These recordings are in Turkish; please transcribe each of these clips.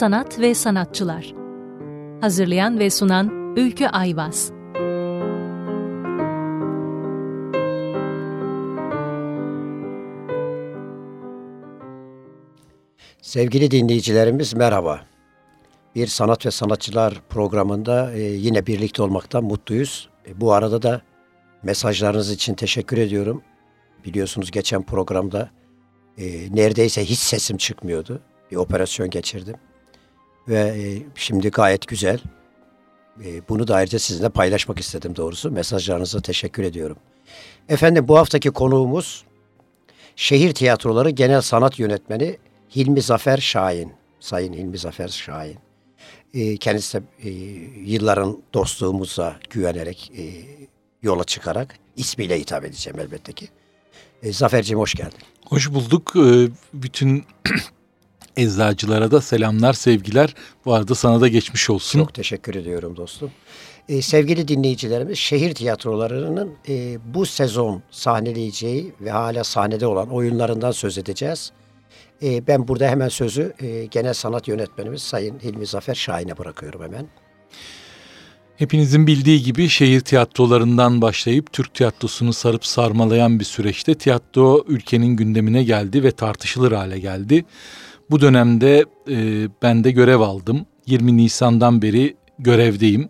sanat ve sanatçılar. Hazırlayan ve sunan Ülkü Ayvaz. Sevgili dinleyicilerimiz merhaba. Bir sanat ve sanatçılar programında e, yine birlikte olmaktan mutluyuz. E, bu arada da mesajlarınız için teşekkür ediyorum. Biliyorsunuz geçen programda e, neredeyse hiç sesim çıkmıyordu. Bir operasyon geçirdim. Ve e, şimdi gayet güzel. E, bunu da ayrıca sizinle paylaşmak istedim doğrusu. Mesajlarınıza teşekkür ediyorum. Efendim bu haftaki konuğumuz Şehir Tiyatroları Genel Sanat Yönetmeni Hilmi Zafer Şahin. Sayın Hilmi Zafer Şahin. E, kendisi de yılların dostluğumuza güvenerek, yola çıkarak ismiyle hitap edeceğim elbette ki. Zaferciğim hoş geldin. Hoş bulduk. Bütün eczacılara da selamlar, sevgiler. Bu arada sana da geçmiş olsun. Çok teşekkür ediyorum dostum. Ee, sevgili dinleyicilerimiz, şehir tiyatrolarının e, bu sezon sahneleyeceği ve hala sahnede olan oyunlarından söz edeceğiz. E, ben burada hemen sözü e, genel sanat yönetmenimiz Sayın Hilmi Zafer Şahin'e bırakıyorum hemen. Hepinizin bildiği gibi şehir tiyatrolarından başlayıp Türk tiyatrosunu sarıp sarmalayan bir süreçte tiyatro ülkenin gündemine geldi ve tartışılır hale geldi. Bu dönemde e, ben de görev aldım. 20 Nisan'dan beri görevdeyim.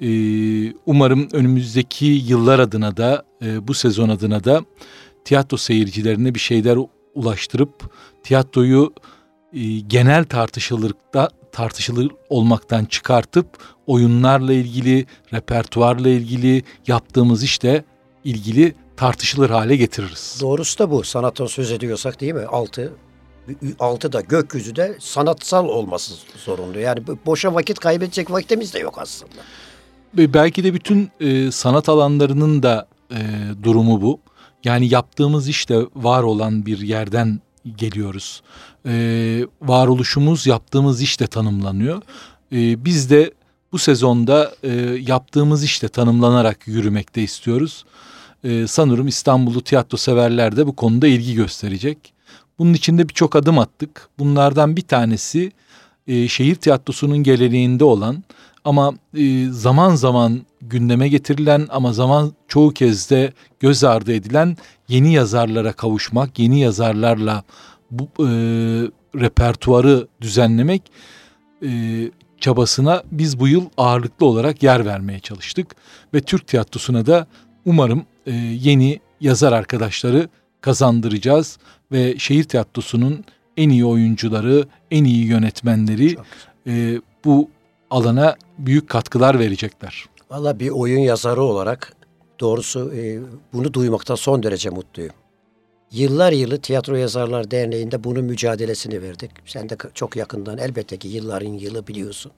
E, umarım önümüzdeki yıllar adına da e, bu sezon adına da tiyatro seyircilerine bir şeyler ulaştırıp tiyatroyu e, genel tartışılırlıkta tartışılır olmaktan çıkartıp oyunlarla ilgili, repertuarla ilgili yaptığımız işte ilgili tartışılır hale getiririz. Doğrusu da bu. Sanattan söz ediyorsak değil mi? Altı altı da gökyüzü de sanatsal olması zorunlu. Yani boşa vakit kaybedecek vaktimiz de yok aslında. Belki de bütün e, sanat alanlarının da e, durumu bu. Yani yaptığımız işte var olan bir yerden geliyoruz. E, varoluşumuz yaptığımız işte tanımlanıyor. E, biz de bu sezonda e, yaptığımız işte tanımlanarak yürümekte istiyoruz. E, sanırım İstanbul'u tiyatro severler de bu konuda ilgi gösterecek. Bunun içinde birçok adım attık. Bunlardan bir tanesi e, şehir tiyatrosunun geleneğinde olan ama e, zaman zaman gündeme getirilen ama zaman çoğu kez de göz ardı edilen yeni yazarlara kavuşmak, yeni yazarlarla bu e, repertuarı düzenlemek e, çabasına biz bu yıl ağırlıklı olarak yer vermeye çalıştık ve Türk tiyatrosuna da umarım e, yeni yazar arkadaşları kazandıracağız ve şehir tiyatrosunun en iyi oyuncuları, en iyi yönetmenleri e, bu alana büyük katkılar verecekler. Valla bir oyun yazarı olarak doğrusu e, bunu duymaktan son derece mutluyum. Yıllar yılı Tiyatro Yazarlar Derneği'nde bunun mücadelesini verdik. Sen de çok yakından elbette ki yılların yılı biliyorsun.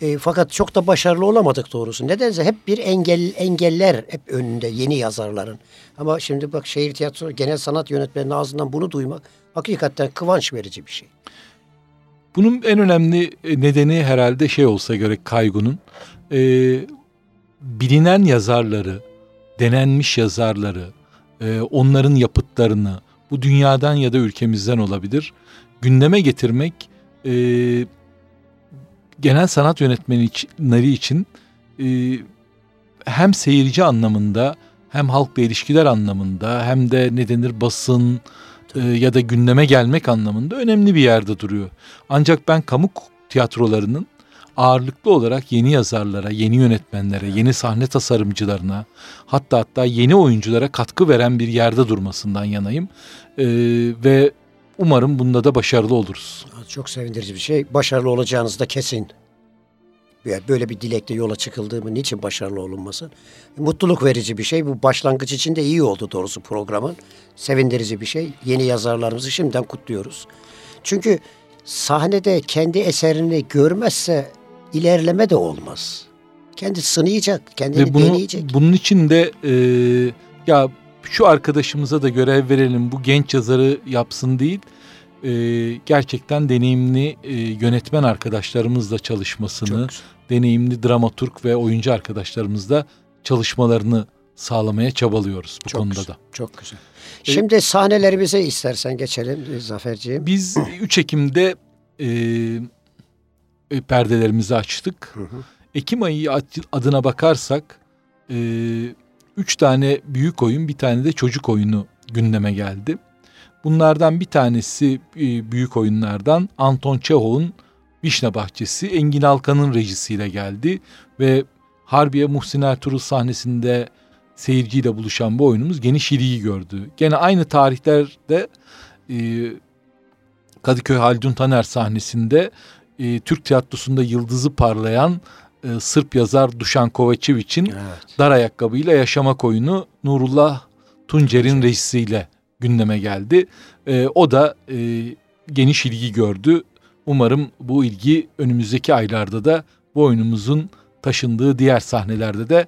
E, fakat çok da başarılı olamadık doğrusu. Nedense hep bir engel engeller hep önünde yeni yazarların. Ama şimdi bak şehir tiyatro genel sanat yönetmeninin ağzından bunu duymak hakikaten kıvanç verici bir şey. Bunun en önemli nedeni herhalde şey olsa gerek Kaygun'un. E, bilinen yazarları, denenmiş yazarları, e, onların yapıtlarını bu dünyadan ya da ülkemizden olabilir. Gündeme getirmek e, genel sanat yönetmenleri için e, hem seyirci anlamında hem halkla ilişkiler anlamında hem de ne denir basın e, ya da gündeme gelmek anlamında önemli bir yerde duruyor. Ancak ben kamu tiyatrolarının ağırlıklı olarak yeni yazarlara, yeni yönetmenlere, yeni sahne tasarımcılarına hatta hatta yeni oyunculara katkı veren bir yerde durmasından yanayım. Ee, ve umarım bunda da başarılı oluruz. Çok sevindirici bir şey. Başarılı olacağınız da kesin. Böyle bir dilekle yola çıkıldığımı niçin başarılı olunmasın? Mutluluk verici bir şey. Bu başlangıç için de iyi oldu doğrusu programın. Sevindirici bir şey. Yeni yazarlarımızı şimdiden kutluyoruz. Çünkü sahnede kendi eserini görmezse ilerleme de olmaz. Kendi sınayacak, kendini Ve bunu, deneyecek. Bunun için de e, ya şu arkadaşımıza da görev verelim, bu genç yazarı yapsın değil, e, gerçekten deneyimli e, yönetmen arkadaşlarımızla çalışmasını, deneyimli dramaturg ve oyuncu arkadaşlarımızla çalışmalarını sağlamaya çabalıyoruz bu çok konuda güzel, da. Çok güzel. Şimdi sahnelerimize istersen geçelim Zaferciğim. Biz 3 Ekim'de e, e, perdelerimizi açtık. Hı hı. Ekim ayı adına bakarsak e, üç tane büyük oyun bir tane de çocuk oyunu gündeme geldi. Bunlardan bir tanesi e, büyük oyunlardan Anton Çehov'un Vişne Bahçesi Engin Alkan'ın rejisiyle geldi ve Harbiye Muhsin Ertuğrul sahnesinde seyirciyle buluşan bu oyunumuz geniş ilgi gördü. Gene aynı tarihlerde e, Kadıköy Haldun Taner sahnesinde e, Türk tiyatrosunda yıldızı parlayan e, Sırp yazar Duşan Kovačević'in evet. Dar Ayakkabıyla Yaşamak oyunu Nurullah Tuncer'in rejisiyle gündeme geldi. E, o da e, geniş ilgi gördü. Umarım bu ilgi önümüzdeki aylarda da bu oyunumuzun taşındığı diğer sahnelerde de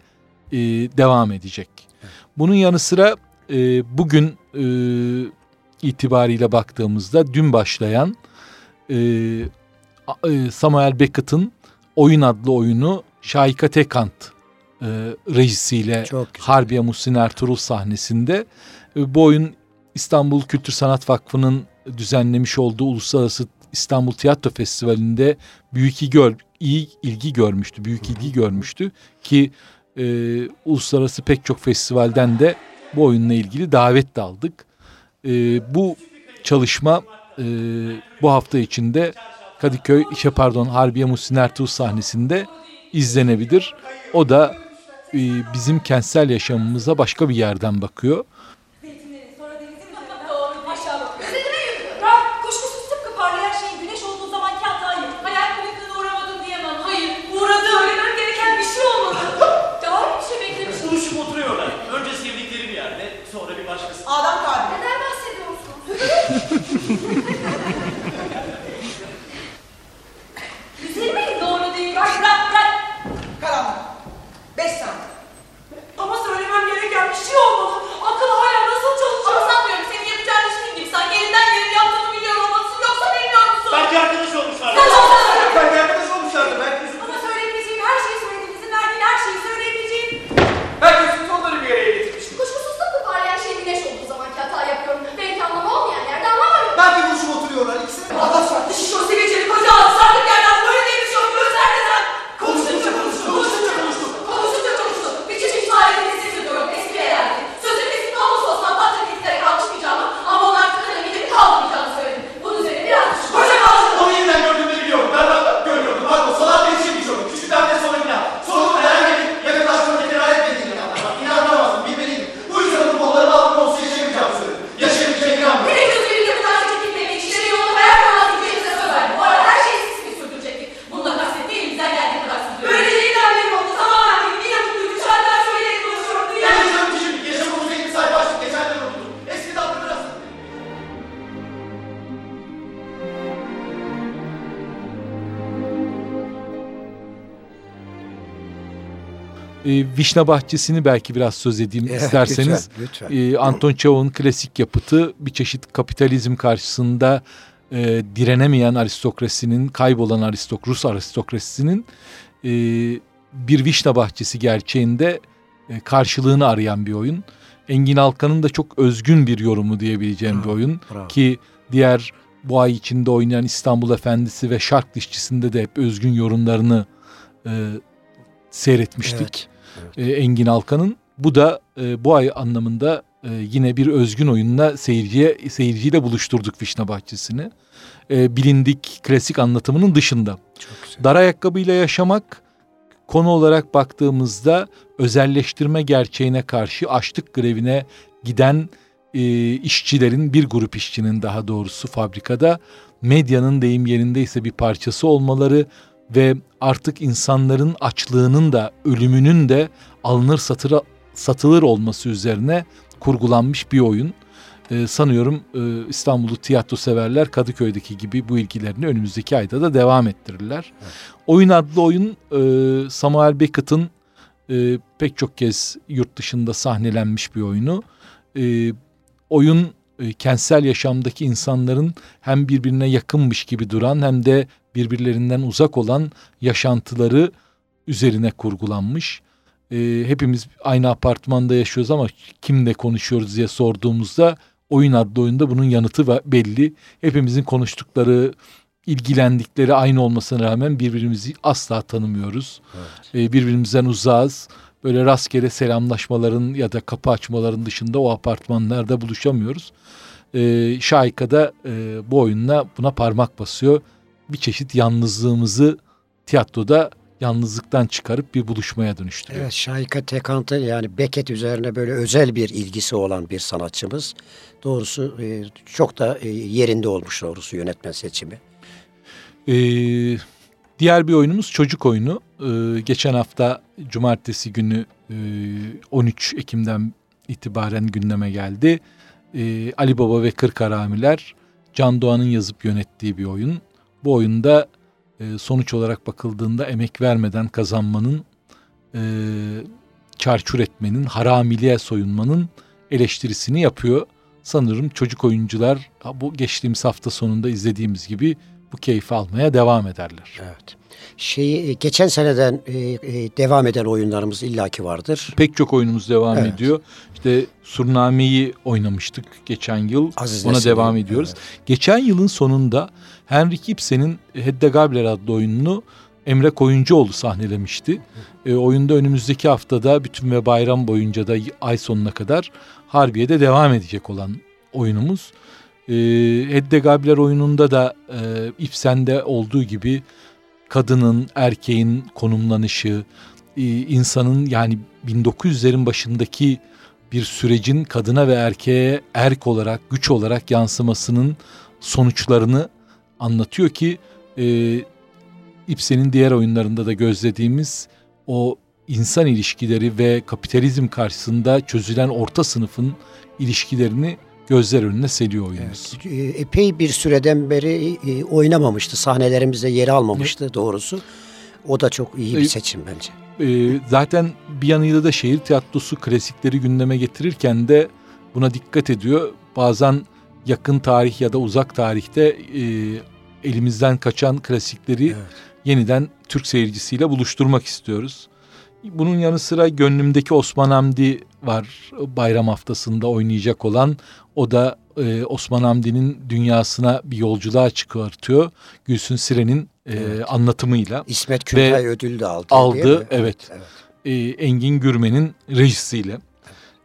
e, devam edecek. Bunun yanı sıra e, bugün e, itibariyle baktığımızda dün başlayan e, e, Samuel Beckett'ın Oyun adlı oyunu Şahika Tekant e, rejisiyle Harbiye Muhsin Ertuğrul sahnesinde. E, bu oyun İstanbul Kültür Sanat Vakfı'nın düzenlemiş olduğu Uluslararası İstanbul Tiyatro Festivali'nde büyük ilgi, iyi ilgi görmüştü, büyük ilgi görmüştü ki e, uluslararası pek çok festivalden de bu oyunla ilgili davet de aldık. E, bu çalışma e, bu hafta içinde Kadıköy, şey pardon Harbiye Muhsin Ertuğ sahnesinde izlenebilir. O da e, bizim kentsel yaşamımıza başka bir yerden bakıyor. Vişne Bahçesi'ni belki biraz söz edeyim evet, isterseniz. Lütfen, lütfen. E, Anton Çehov'un klasik yapıtı bir çeşit kapitalizm karşısında e, direnemeyen aristokrasinin, kaybolan aristok Rus aristokrasisinin e, bir Vişne Bahçesi gerçeğinde e, karşılığını arayan bir oyun. Engin Alkan'ın da çok özgün bir yorumu diyebileceğim bravo, bir oyun. Bravo. Ki diğer bu ay içinde oynayan İstanbul Efendisi ve Şark Dişçisi'nde de hep özgün yorumlarını e, seyretmiştik. Evet. E, Engin Alkan'ın. Bu da e, bu ay anlamında e, yine bir özgün oyunla seyirciye seyirciyle buluşturduk Vişne Bahçesi'ni. E, bilindik klasik anlatımının dışında. Çok güzel. Dar ayakkabıyla yaşamak konu olarak baktığımızda özelleştirme gerçeğine karşı açlık grevine giden e, işçilerin bir grup işçinin daha doğrusu fabrikada medyanın deyim yerindeyse bir parçası olmaları ve artık insanların açlığının da ölümünün de alınır satıra, satılır olması üzerine kurgulanmış bir oyun. Ee, sanıyorum e, İstanbul'u tiyatro severler Kadıköy'deki gibi bu ilgilerini önümüzdeki ayda da devam ettirirler. Evet. Oyun adlı oyun e, Samuel Beckett'ın e, pek çok kez yurt dışında sahnelenmiş bir oyunu. E, oyun e, kentsel yaşamdaki insanların hem birbirine yakınmış gibi duran hem de birbirlerinden uzak olan yaşantıları üzerine kurgulanmış. E, hepimiz aynı apartmanda yaşıyoruz ama kimle konuşuyoruz diye sorduğumuzda oyun adlı oyunda bunun yanıtı belli. Hepimizin konuştukları ilgilendikleri aynı olmasına rağmen birbirimizi asla tanımıyoruz. Evet. E, birbirimizden uzağız. Böyle rastgele selamlaşmaların ya da kapı açmaların dışında o apartmanlarda buluşamıyoruz. E, Şahika da e, bu oyunla buna parmak basıyor. Bir çeşit yalnızlığımızı tiyatroda yalnızlıktan çıkarıp bir buluşmaya dönüştürüyor. Evet, Şahika Tekant'ı yani Beckett üzerine böyle özel bir ilgisi olan bir sanatçımız. Doğrusu e, çok da e, yerinde olmuş doğrusu yönetmen seçimi. Ee, diğer bir oyunumuz çocuk oyunu. Ee, geçen hafta cumartesi günü e, 13 Ekim'den itibaren gündeme geldi. Ee, Ali Baba ve Kırk Haramiler Can Doğan'ın yazıp yönettiği bir oyun. Bu oyunda e, sonuç olarak bakıldığında emek vermeden kazanmanın, e, çarçur etmenin, haramiliğe soyunmanın eleştirisini yapıyor. Sanırım çocuk oyuncular bu geçtiğimiz hafta sonunda izlediğimiz gibi bu keyfi almaya devam ederler. Evet. Şeyi geçen seneden e, e, devam eden oyunlarımız illaki vardır. Pek çok oyunumuz devam Evet. ediyor. İşte Surname'yi oynamıştık geçen yıl. Aziz Ona Nesin'i, devam ediyoruz. Geçen yılın sonunda Henrik Ibsen'in Hedda Gabler adlı oyununu Emre Koyuncuoğlu sahnelemişti. E, oyunda önümüzdeki haftada bütün ve bayram boyunca da ay sonuna kadar Harbiye'de devam edecek olan oyunumuz. E, Hedda Gabler oyununda da e, Ibsen'de olduğu gibi kadının, erkeğin konumlanışı, e, insanın yani 1900'lerin başındaki bir sürecin kadına ve erkeğe erk olarak, güç olarak yansımasının sonuçlarını anlatıyor ki e, Ibsen'in diğer oyunlarında da gözlediğimiz o insan ilişkileri ve kapitalizm karşısında çözülen orta sınıfın ilişkilerini gözler önüne seriyor oyunumuz. E, Epey bir süreden beri e, oynamamıştı. Sahnelerimizde yeri almamıştı doğrusu. O da çok iyi bir E, seçim bence. Zaten bir yanıyla da şehir tiyatrosu klasikleri gündeme getirirken de buna dikkat ediyor. Bazen yakın tarih ya da uzak tarihte e, elimizden kaçan klasikleri Evet. yeniden Türk seyircisiyle buluşturmak istiyoruz. Bunun yanı sıra gönlümdeki Osman Hamdi var bayram haftasında oynayacak olan. O da e, Osman Hamdi'nin dünyasına bir yolculuğa çıkartıyor. Gülsün Siren'in e, Evet. anlatımıyla. İsmet Kültay ödül de aldı. aldı, evet. evet. e, Engin Gürmen'in rejisiyle.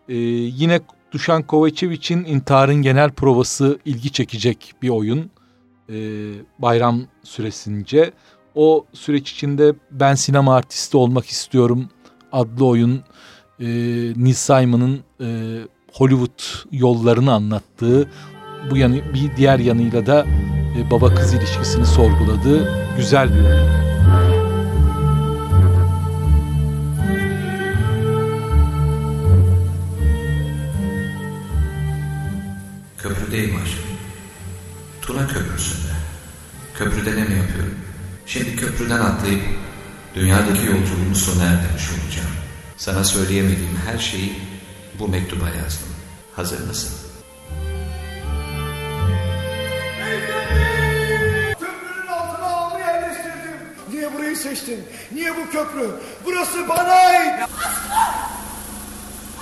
E, yine Duşan Kovačević'in İntiharın Genel Provası ilgi çekecek bir oyun. E, bayram süresince. O süreç içinde ben sinema artisti olmak istiyorum adlı oyun e, Neil Simon'ın e, Hollywood yollarını anlattığı bu yanı bir diğer yanıyla da e, baba kız ilişkisini sorguladığı güzel bir oyun. Köprüdeyim aşkım. Tuna Köprüsü'nde. Köprüde ne mi yapıyorum? Şimdi köprüden atlayıp dünyadaki yolculuğumu sona erdirmiş olacağım. Sana söyleyemediğim her şeyi bu mektuba yazdım. Hazır mısın? Köprünün altına ağımı yerleştirdim. Niye burayı seçtin? Niye bu köprü? Burası bana ait.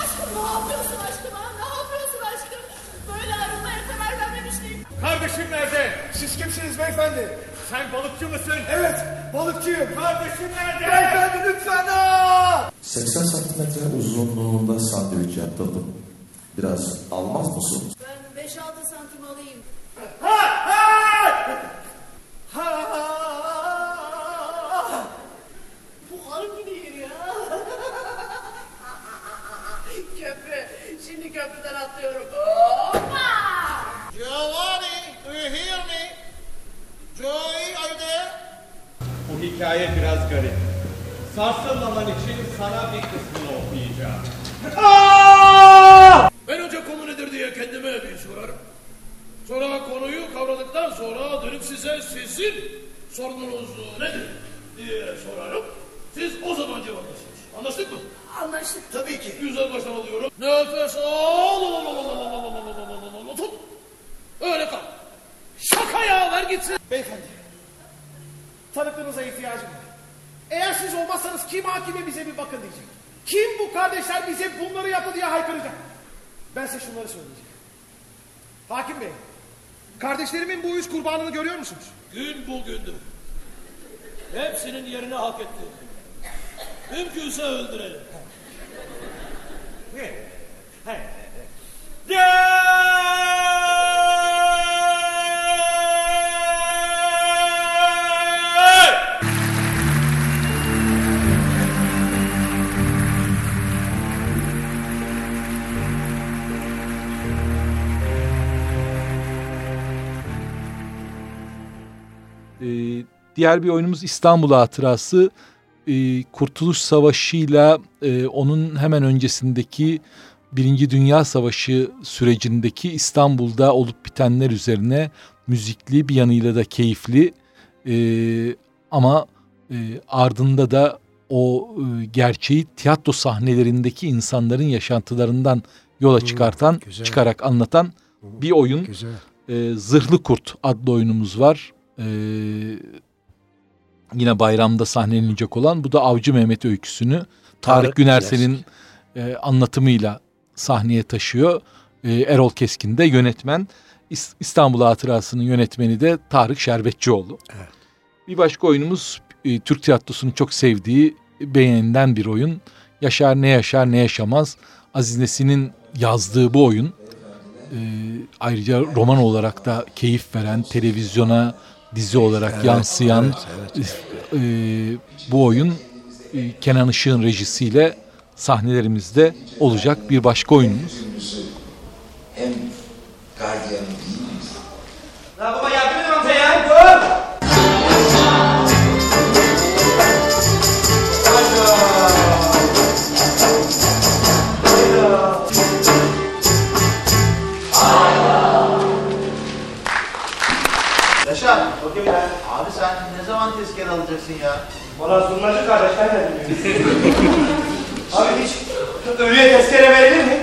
Aşkım ne yapıyorsun aşkım ha? Ne yapıyorsun aşkım? Böyle ayrılmaya karar vermemiştim. Kardeşim nerede? Siz kimsiniz beyefendi? Sen balıkçı mısın? Evet, balıkçıyım. Kardeşim nerede? Beyefendi lütfen aa! 80 santimetre uzunluğunda sandviç yaptırdım. Biraz almaz mısınız? Ben 5-6 santim alayım. Hikaye biraz garip. Sarsılmaman için sana bir kısmını okuyacağım. Ben önce konu nedir diye kendime bir sorarım. Sonra konuyu kavradıktan sonra dönüp size sizin sorununuz nedir diye sorarım. Siz o zaman cevaplasınız. Anlaştık mı? Anlaştık. Tabii ki. Güzel baştan alıyorum. Nefes al. İhtiyacım var. Eğer siz olmazsanız kim hakime bize bir bakın diyecek. Kim bu kardeşler bize bunları yaptı diye haykıracak. Ben size şunları söyleyeceğim. Hakim Bey, Kardeşlerimin bu üç kurbanını görüyor musunuz? Gün bugündür. Hepsinin yerini hak etti. Mümkünse öldürelim. Ee, diğer bir oyunumuz İstanbul Hatırası. Ee, Kurtuluş Savaşı'yla e, onun hemen öncesindeki Birinci Dünya Savaşı sürecindeki İstanbul'da olup bitenler üzerine müzikli bir yanıyla da keyifli e, ama e, ardında da o e, gerçeği tiyatro sahnelerindeki insanların yaşantılarından yola çıkartan, güzel. çıkarak anlatan bir oyun. Güzel. E, Zırhlı Kurt adlı oyunumuz var. E, yine bayramda sahnelenecek olan bu da Avcı Mehmet öyküsünü Tarık, Günersel'in e, anlatımıyla sahneye taşıyor. E, Erol Keskin de yönetmen. İs- İstanbul Hatırası'nın yönetmeni de Tarık Şerbetçioğlu. Bir başka oyunumuz e, Türk tiyatrosunun çok sevdiği, beğenilen bir oyun. Yaşar ne yaşar ne yaşamaz. Aziz Nesin'in yazdığı bu oyun. E, ayrıca roman olarak da keyif veren, televizyona dizi olarak yansıyan e, bu oyun e, Kenan Işık'ın rejisiyle sahnelerimizde olacak bir başka oyunumuz. Hem gardiyanı değil Ben. Abi sen ne zaman tezkere alacaksın ya? Valla zurnacı kardeşler de Abi hiç ölüye tezkere verilir mi?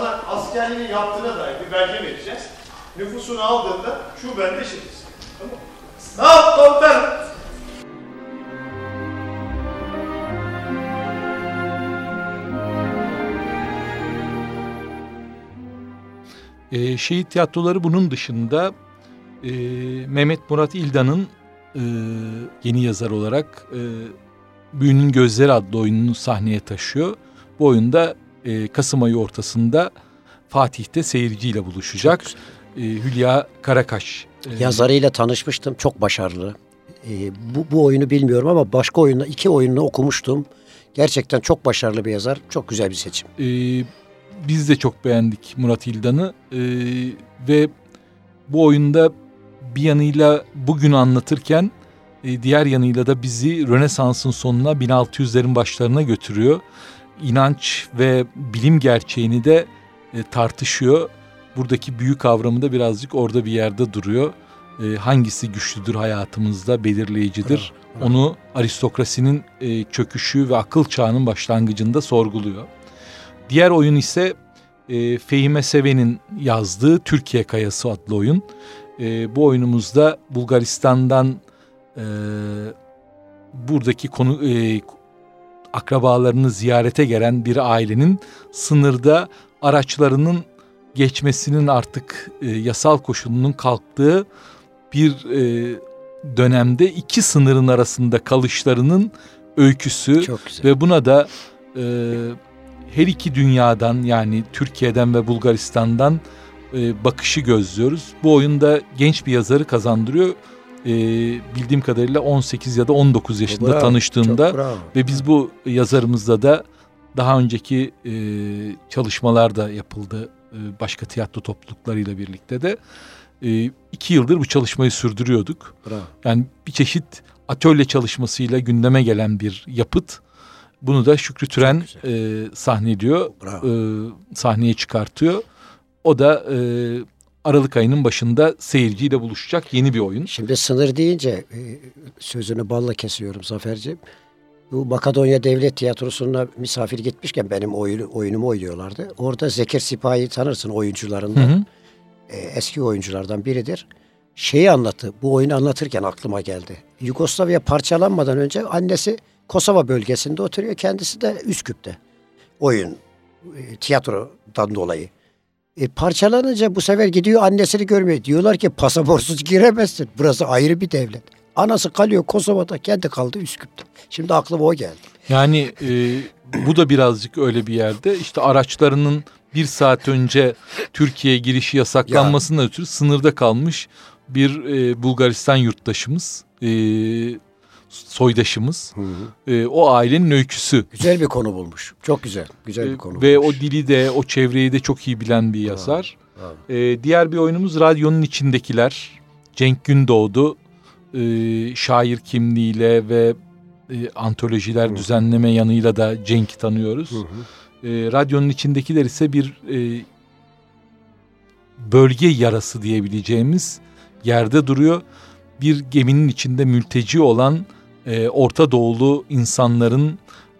Sana askerliğini yaptığına dair bir belge vereceğiz. Nüfusunu aldığında şu bende şehirsin. Tamam mı? Sağ ol komutanım. E, şehit tiyatroları bunun dışında e, Mehmet Murat İldan'ın e, yeni yazar olarak e, Büyünün Gözleri adlı oyununu sahneye taşıyor. Bu oyunda e, Kasım ayı ortasında Fatih'te seyirciyle buluşacak. E, Hülya Karakaş. e, Yazarıyla tanışmıştım. Çok başarılı. Ee, bu, bu oyunu bilmiyorum ama başka oyunda iki oyununu okumuştum. Gerçekten çok başarılı bir yazar. Çok güzel bir seçim. e, biz de çok beğendik Murat İldan'ı E, ve bu oyunda bir yanıyla bugünü anlatırken e, diğer yanıyla da bizi Rönesans'ın sonuna 1600'lerin başlarına götürüyor. İnanç ve bilim gerçeğini de e, tartışıyor. Buradaki büyük kavramı da birazcık orada bir yerde duruyor. E, hangisi güçlüdür hayatımızda belirleyicidir. Onu aristokrasinin e, çöküşü ve akıl çağının başlangıcında sorguluyor. Diğer oyun ise e, Fehime Seven'in yazdığı Türkiye Kayası adlı oyun. E, bu oyunumuzda Bulgaristan'dan e, buradaki konu e, akrabalarını ziyarete gelen bir ailenin sınırda araçlarının geçmesinin artık e, yasal koşulunun kalktığı bir e, dönemde iki sınırın arasında kalışlarının öyküsü ve buna da e, her iki dünyadan yani Türkiye'den ve Bulgaristan'dan e, bakışı gözlüyoruz. Bu oyunda genç bir yazarı kazandırıyor. E, bildiğim kadarıyla 18 ya da 19 yaşında Bravo, tanıştığımda bravo. ve biz bu yazarımızla da daha önceki e, çalışmalar da yapıldı e, başka tiyatro topluluklarıyla birlikte de e, iki yıldır bu çalışmayı sürdürüyorduk. Bravo. Yani bir çeşit atölye çalışmasıyla gündeme gelen bir yapıt. Bunu da Şükrü Türen e, sahneliyor, e, sahneye çıkartıyor. O da e, Aralık ayının başında seyirciyle buluşacak yeni bir oyun. Şimdi sınır deyince e, sözünü balla kesiyorum Zaferciğim. Bu Makedonya Devlet Tiyatrosu'na misafir gitmişken benim oyunu, oyunumu oynuyorlardı. Orada Zekir Sipahi'yi tanırsın oyuncularından. Hı hı. E, eski oyunculardan biridir. Şeyi anlattı. Bu oyunu anlatırken aklıma geldi. Yugoslavya parçalanmadan önce annesi Kosova bölgesinde oturuyor. Kendisi de Üsküp'te. Oyun, e, tiyatrodan dolayı. E, parçalanınca bu sefer gidiyor annesini görmüyor. Diyorlar ki pasaportsuz giremezsin. Burası ayrı bir devlet. Anası kalıyor Kosova'da, kendi kaldı Üsküp'te. Şimdi aklıma o geldi. Yani e, bu da birazcık öyle bir yerde. İşte araçlarının bir saat önce Türkiye'ye girişi yasaklanmasından ötürü sınırda kalmış bir e, Bulgaristan yurttaşımız, e, soydaşımız. E, o ailenin öyküsü. Güzel bir konu bulmuş. Çok güzel. Güzel bir E, konu Ve bulmuş. o dili de o çevreyi de çok iyi bilen bir yazar. bravo. E, diğer bir oyunumuz Radyonun içindekiler. Cenk Gündoğdu e, şair kimliğiyle ve e, antolojiler düzenleme yanıyla da Cenk'i tanıyoruz. E, radyonun içindekiler ise bir e, bölge yarası diyebileceğimiz yerde duruyor. Bir geminin içinde mülteci olan e, Orta Doğulu insanların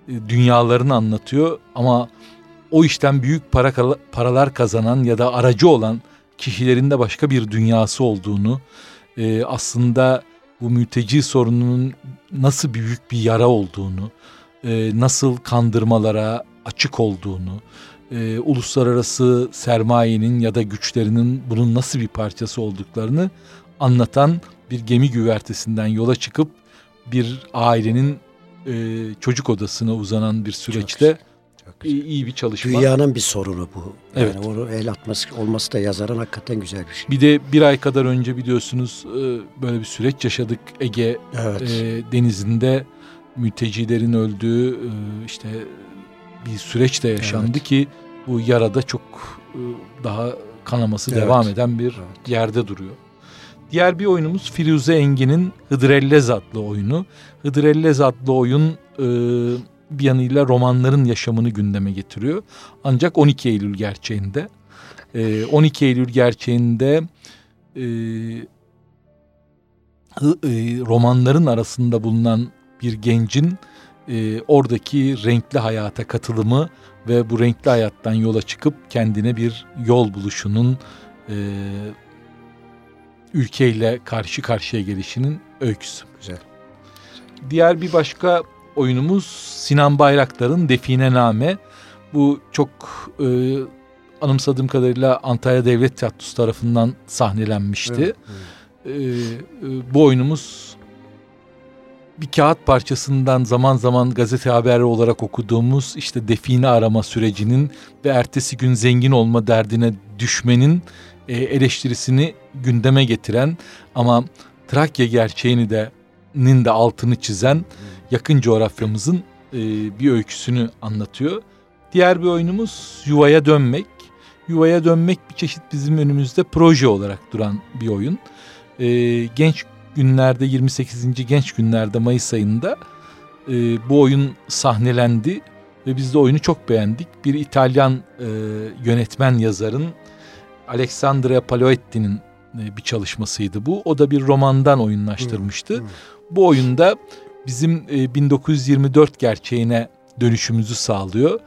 e, dünyalarını anlatıyor. Ama o işten büyük para paralar kazanan ya da aracı olan kişilerin de başka bir dünyası olduğunu e, aslında bu mülteci sorununun nasıl büyük bir yara olduğunu, e, nasıl kandırmalara açık olduğunu, e, uluslararası sermayenin ya da güçlerinin bunun nasıl bir parçası olduklarını anlatan bir gemi güvertesinden yola çıkıp bir ailenin e, çocuk odasına uzanan bir süreçte iyi, iyi bir çalışma. Dünyanın bir sorunu bu. Evet. Yani onu el atması olması da yazarın hakikaten güzel bir şey. Bir de bir ay kadar önce biliyorsunuz e, böyle bir süreç yaşadık Ege Evet. e, denizinde mültecilerin öldüğü e, işte bir süreç de yaşandı ki bu yarada çok e, daha kanaması Evet. devam eden bir yerde duruyor. Diğer bir oyunumuz Firuze Engin'in Hıdrellez adlı oyunu. Hıdrellez adlı oyun e, bir yanıyla romanların yaşamını gündeme getiriyor. Ancak 12 Eylül gerçeğinde. E, 12 Eylül gerçeğinde e, e, romanların arasında bulunan bir gencin e, oradaki renkli hayata katılımı ve bu renkli hayattan yola çıkıp kendine bir yol buluşunun e, ülkeyle karşı karşıya gelişinin öyküsü. Güzel. Diğer bir başka oyunumuz Sinan Bayraktar'ın Definename. Bu çok e, anımsadığım kadarıyla Antalya Devlet Tiyatrosu tarafından sahnelenmişti. Evet, E, e, bu oyunumuz bir kağıt parçasından zaman zaman gazete haberi olarak okuduğumuz işte define arama sürecinin ve ertesi gün zengin olma derdine düşmenin eleştirisini gündeme getiren ama Trakya gerçeğini de nin de altını çizen yakın coğrafyamızın e, bir öyküsünü anlatıyor. Diğer bir oyunumuz Yuvaya Dönmek. Yuvaya Dönmek bir çeşit bizim önümüzde proje olarak duran bir oyun. E, genç günlerde 28. genç günlerde Mayıs ayında e, bu oyun sahnelendi ve biz de oyunu çok beğendik. Bir İtalyan e, yönetmen yazarın Alexandria Paloetti'nin e, bir çalışmasıydı bu. O da bir romandan oyunlaştırmıştı. Bu oyunda bizim e, 1924 gerçeğine dönüşümüzü sağlıyor.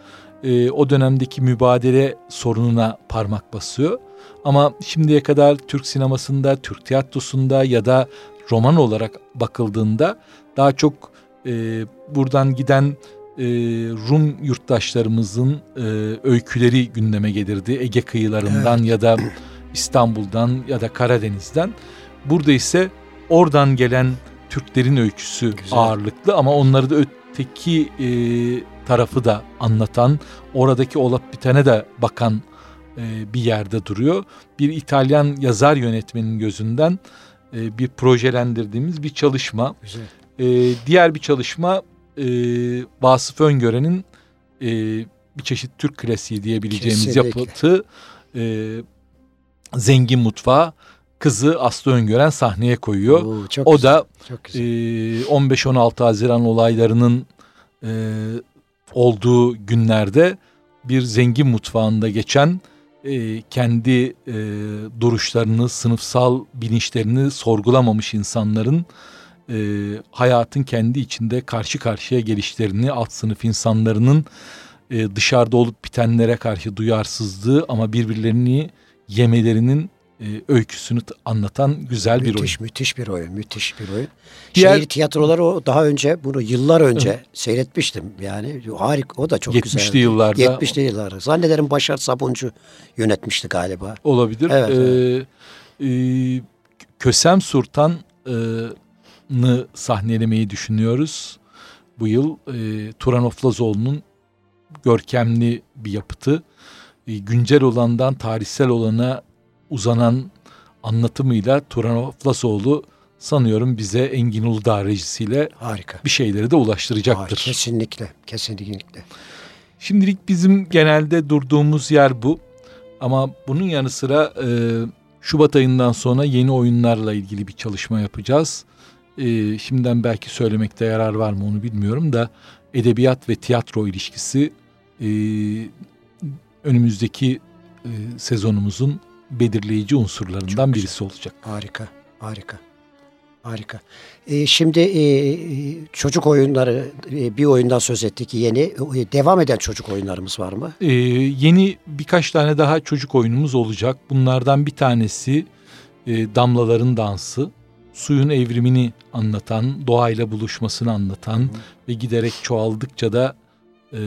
E, o dönemdeki mübadele sorununa parmak basıyor. Ama şimdiye kadar Türk sinemasında, Türk tiyatrosunda ya da roman olarak bakıldığında daha çok e, buradan giden e, Rum yurttaşlarımızın e, öyküleri gündeme gelirdi. Ege kıyılarından ya da İstanbul'dan ya da Karadeniz'den. Burada ise oradan gelen Türklerin öyküsü ağırlıklı ama onları da öteki e, tarafı da anlatan, oradaki olup bitene de bakan e, bir yerde duruyor. Bir İtalyan yazar yönetmenin gözünden e, bir projelendirdiğimiz bir çalışma. Güzel. E, diğer bir çalışma e, Vasıf Öngören'in e, bir çeşit Türk klasiği diyebileceğimiz Kesinlikle. yapıtı e, Zengin Mutfağı kızı Aslı Öngören sahneye koyuyor. Oo, çok o güzel, da çok güzel. e, 15-16 Haziran olaylarının e, olduğu günlerde bir zengin mutfağında geçen e, kendi e, duruşlarını, sınıfsal bilinçlerini sorgulamamış insanların e, hayatın kendi içinde karşı karşıya gelişlerini, alt sınıf insanlarının e, dışarıda olup bitenlere karşı duyarsızlığı ama birbirlerini yemelerinin e, öyküsünü anlatan güzel bir oyun. Müthiş, müthiş bir oyun, müthiş bir oyun. Diğer- Şehir tiyatroları o daha önce bunu yıllar önce seyretmiştim. Yani harika, o da çok 70'li güzeldi. yıllarda. 70'li yıllarda. Zannederim Başar Sabuncu yönetmişti galiba. Olabilir. Evet, Ee, e, Kösem Sultan'ı sahnelemeyi düşünüyoruz. Bu yıl e, Turan Oflazoğlu'nun görkemli bir yapıtı. E, güncel olandan tarihsel olana uzanan anlatımıyla Turan Oflazoğlu sanıyorum bize Engin Uludağ rejisiyle Harika. bir şeyleri de ulaştıracaktır. Kesinlikle, kesinlikle. Şimdilik bizim genelde durduğumuz yer bu. Ama bunun yanı sıra e, Şubat ayından sonra yeni oyunlarla ilgili bir çalışma yapacağız. E, şimdiden belki söylemekte yarar var mı onu bilmiyorum da edebiyat ve tiyatro ilişkisi e, önümüzdeki e, sezonumuzun belirleyici unsurlarından birisi olacak. Harika, harika. Harika. Ee, şimdi e, çocuk oyunları, e, bir oyundan söz ettik yeni. E, devam eden çocuk oyunlarımız var mı? Ee, yeni birkaç tane daha çocuk oyunumuz olacak. Bunlardan bir tanesi e, Damlaların Dansı. Suyun evrimini anlatan, doğayla buluşmasını anlatan ve giderek çoğaldıkça da e,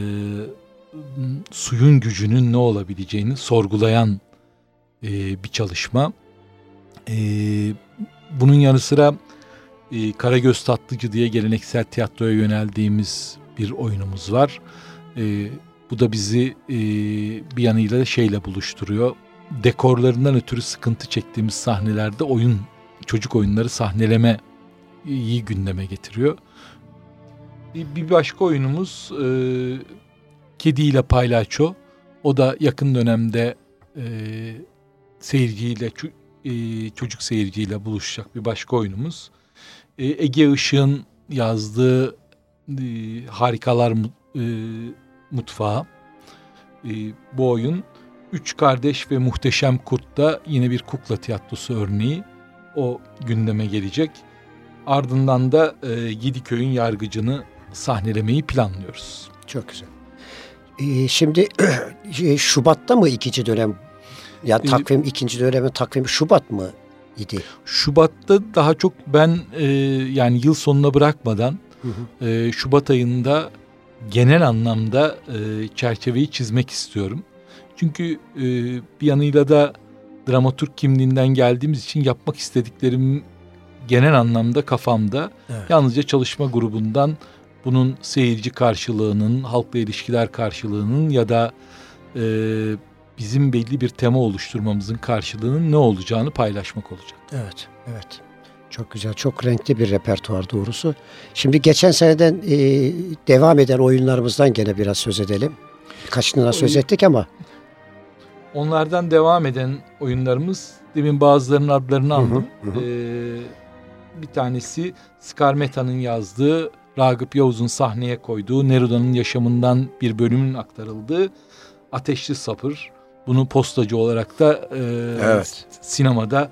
suyun gücünün ne olabileceğini sorgulayan e, bir çalışma. E, bunun yanı sıra e, Karagöz Tatlıcı diye geleneksel tiyatroya yöneldiğimiz bir oyunumuz var. E, bu da bizi e, bir yanıyla şeyle buluşturuyor. Dekorlarından ötürü sıkıntı çektiğimiz sahnelerde oyun, çocuk oyunları sahneleme iyi gündeme getiriyor. Bir, başka oyunumuz e, Kedi ile Paylaço. O da yakın dönemde e, seyirciyle, e, çocuk seyirciyle buluşacak bir başka oyunumuz. E, Ege Işık'ın yazdığı e, Harikalar e, Mutfağı. E, bu oyun Üç Kardeş ve Muhteşem Kurt da yine bir kukla tiyatrosu örneği. O gündeme gelecek. Ardından da e, Yediköy'ün yargıcını sahnelemeyi planlıyoruz. Çok güzel. Ee, şimdi e, Şubat'ta mı ikinci dönem? Yani Ee, takvim ikinci dönemin takvimi Şubat mı idi? Şubat'ta daha çok ben e, yani yıl sonuna bırakmadan e, Şubat ayında genel anlamda e, çerçeveyi çizmek istiyorum. Çünkü e, bir yanıyla da dramaturg kimliğinden geldiğimiz için yapmak istediklerim genel anlamda kafamda. Evet. Yalnızca çalışma grubundan bunun seyirci karşılığının, halkla ilişkiler karşılığının ya da e, bizim belli bir tema oluşturmamızın karşılığının ne olacağını paylaşmak olacak. Evet, evet. Çok güzel, çok renkli bir repertuar doğrusu. Şimdi geçen seneden e, devam eden oyunlarımızdan gene biraz söz edelim. Birkaçından söz ettik ama Onlardan devam eden oyunlarımız demin bazılarının adlarını aldım. hı hı. Ee, bir tanesi Scarmeta'nın yazdığı, Ragıp Yavuz'un sahneye koyduğu, Neruda'nın yaşamından bir bölümün aktarıldığı Ateşli Sapır. Bunu postacı olarak da e, Evet. sinemada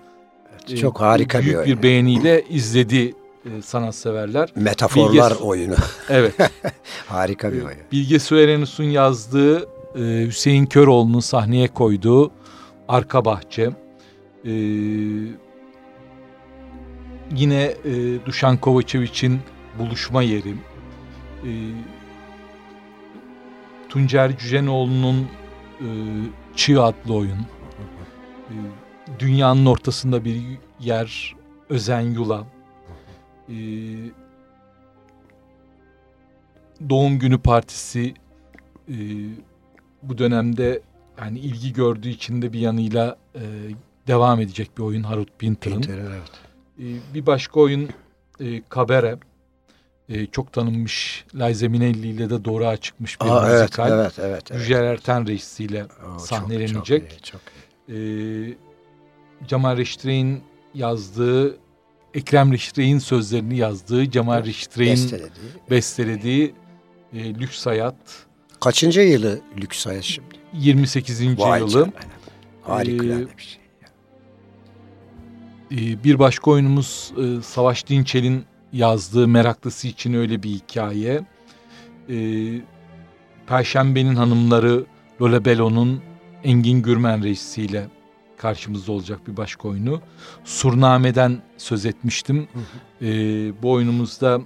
e, çok harika bir büyük oyun. bir beğeniyle izledi e, sanatseverler. Metaforlar Bilge- oyunu. Evet. harika bir oyun. Bilge Süerenus'un yazdığı, e, Hüseyin Köroğlu'nun sahneye koyduğu Arka Bahçe. E, yine e, Duşan Kovačević'in Buluşma Yeri. E, Tuncer Cücenoğlu'nun e, Çığ adlı oyun. Dünyanın ortasında bir yer Özen Yula. Doğum Günü Partisi e, bu dönemde yani ilgi gördüğü için de bir yanıyla e, devam edecek bir oyun Harut Pinter'ın. Pinter, evet. E, bir başka oyun e, Kabere. E, çok tanınmış Liza Minnelli ile de doğruğa çıkmış bir Aa, evet, müzikal. evet, evet, evet. Yücel Erten reisiyle Oo, çok, sahnelenecek. çok iyi, çok E, Cemal Reşitre'in yazdığı Ekrem Reşitre'in sözlerini yazdığı, Cemal Reşitre'in Bestelediği. bestelediği e, Lüks Hayat. Kaçıncı yılı Lüks Hayat şimdi? 28. Vay yılı. canına. Harikulade bir şey. Ee, bir başka oyunumuz e, Savaş Dinçel'in yazdığı Meraklısı için öyle bir hikaye. Ee, Perşembenin Hanımları Lola Bello'nun Engin Gürmen reisiyle karşımızda olacak bir başka oyunu. Surname'den söz etmiştim. Ee, bu oyunumuzda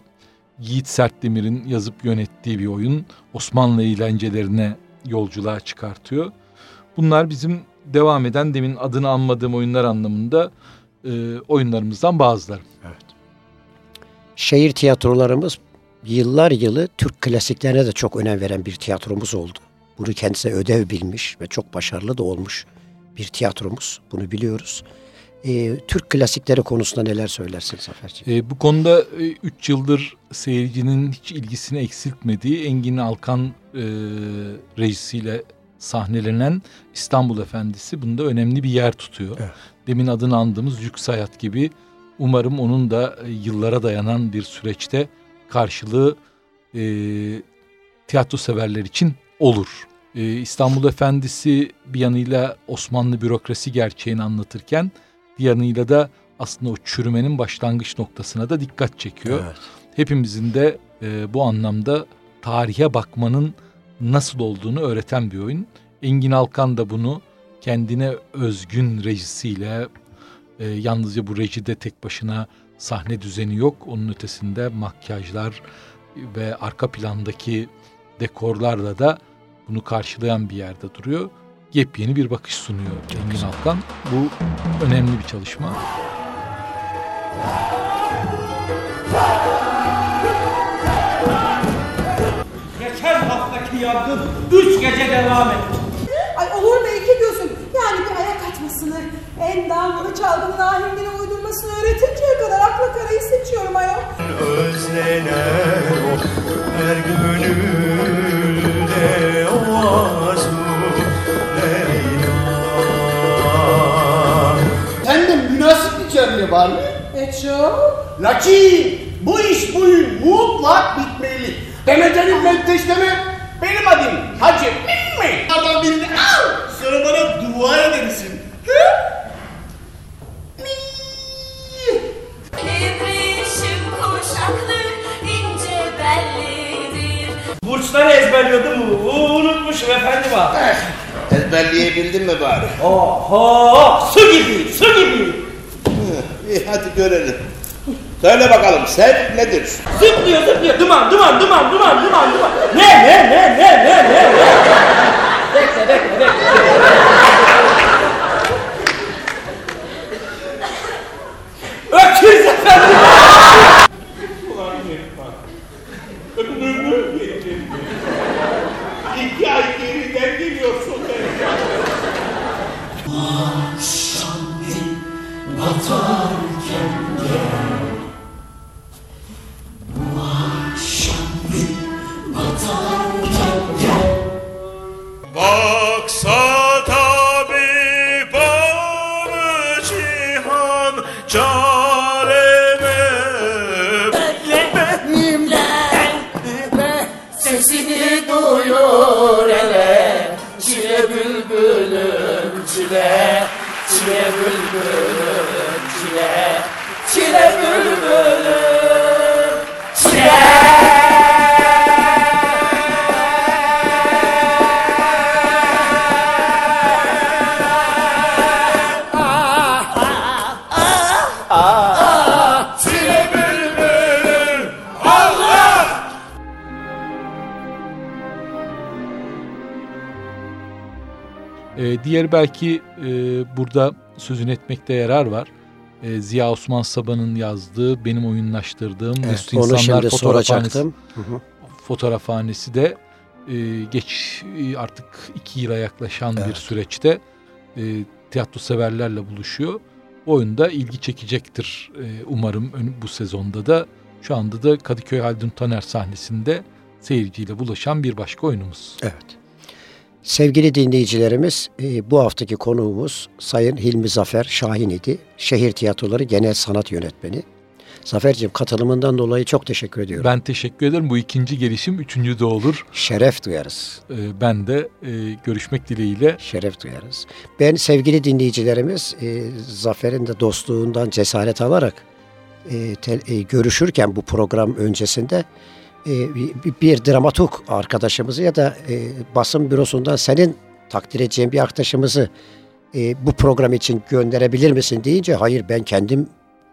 Yiğit Sertdemir'in yazıp yönettiği bir oyun. Osmanlı eğlencelerine yolculuğa çıkartıyor. Bunlar bizim devam eden demin adını anmadığım oyunlar anlamında e, oyunlarımızdan bazıları. Şehir tiyatrolarımız yıllar yılı Türk klasiklerine de çok önem veren bir tiyatromuz oldu. Bunu kendisine ödev bilmiş ve çok başarılı da olmuş bir tiyatromuz. Bunu biliyoruz. Ee, Türk klasikleri konusunda neler söylersin Zaferciğim? E, bu konuda 3 yıldır seyircinin hiç ilgisini eksiltmediği Engin Alkan e, reisiyle sahnelenen İstanbul Efendisi bunda önemli bir yer tutuyor. Demin adını andığımız Lüks Hayat gibi umarım onun da e, yıllara dayanan bir süreçte karşılığı e, tiyatro severler için olur. E, İstanbul Efendisi bir yanıyla Osmanlı bürokrasi gerçeğini anlatırken bir yanıyla da aslında o çürümenin başlangıç noktasına da dikkat çekiyor. Evet. Hepimizin de e, bu anlamda tarihe bakmanın nasıl olduğunu öğreten bir oyun. Engin Alkan da bunu kendine özgün rejisiyle e, yalnızca bu rejide tek başına sahne düzeni yok. Onun ötesinde makyajlar ve arka plandaki dekorlarla da bunu karşılayan bir yerde duruyor. Yepyeni bir bakış sunuyor Engin Alkan. Bu önemli bir çalışma. Geçen haftaki yargın üç gece devam etti. Ay olur mu iki gözüm? Yani bir ayak açmasını, endamını, çalgının ahengine uydurmasını öğretinceye kadar akla karayı seçiyorum ayol. Özlenen o her gönülde o arzu cariye var mı? E çok. Lakin bu iş bugün mutlak bitmeli. Demecenin menteşleme benim adım Hacı Mimmi. Adam birini al. Sonra bana dua edersin. Kibrişim kuşaklı ince bellidir. Burçları ezberliyordum mu? Unutmuşum efendim abi. Ezberleyebildin mi bari? Oho su gibi su gibi. İyi hadi görelim. Söyle bakalım sen nedir? Zıplıyor zıplıyor duman duman duman duman duman duman. Ne ne ne ne ne ne ne. Bekle bekle bekle. Öküz efendim. Sesini duyur ele Çile bülbülüm çile Çile bülbülüm çile Çile bülbülüm diğeri belki e, burada sözünü etmekte yarar var. E, Ziya Osman Sabah'ın yazdığı, benim oyunlaştırdığım Evet, Mesut İnsanlar fotoğrafhanesi, fotoğrafhanesi de e, geç e, artık iki yıla yaklaşan bir süreçte e, tiyatro severlerle buluşuyor. Bu oyunda ilgi çekecektir e, umarım bu sezonda da. Şu anda da Kadıköy Haldun Taner sahnesinde seyirciyle bulaşan bir başka oyunumuz. Evet. Sevgili dinleyicilerimiz, e, bu haftaki konuğumuz Sayın Hilmi Zafer Şahin idi. Şehir Tiyatroları Genel Sanat Yönetmeni. Zafer'cim katılımından dolayı çok teşekkür ediyorum. Ben teşekkür ederim. Bu ikinci gelişim, üçüncü de olur. Şeref duyarız. Ee, ben de e, görüşmek dileğiyle. Şeref duyarız. Ben sevgili dinleyicilerimiz, e, Zafer'in de dostluğundan cesaret alarak e, te, e, görüşürken bu program öncesinde e, bir, dramaturg arkadaşımızı ya da e, basın bürosundan senin takdir edeceğin bir arkadaşımızı e, bu program için gönderebilir misin deyince hayır ben kendim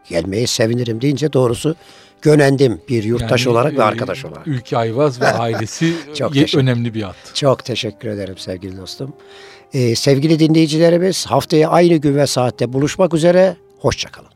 gelmeyi sevinirim deyince doğrusu gönendim bir yurttaş yani, olarak ve arkadaş olarak. Ülke Ayvaz ve ailesi Çok önemli bir at. Çok teşekkür ederim sevgili dostum. Ee, sevgili dinleyicilerimiz haftaya aynı gün ve saatte buluşmak üzere. Hoşçakalın.